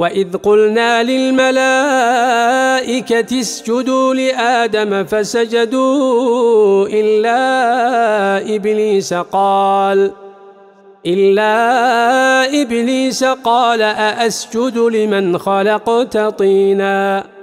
وإذ قلنا للملائكة اسجدوا لآدم فسجدوا إلا إبليس قال إلا إبليس قال أأسجد لمن خلقت طيناً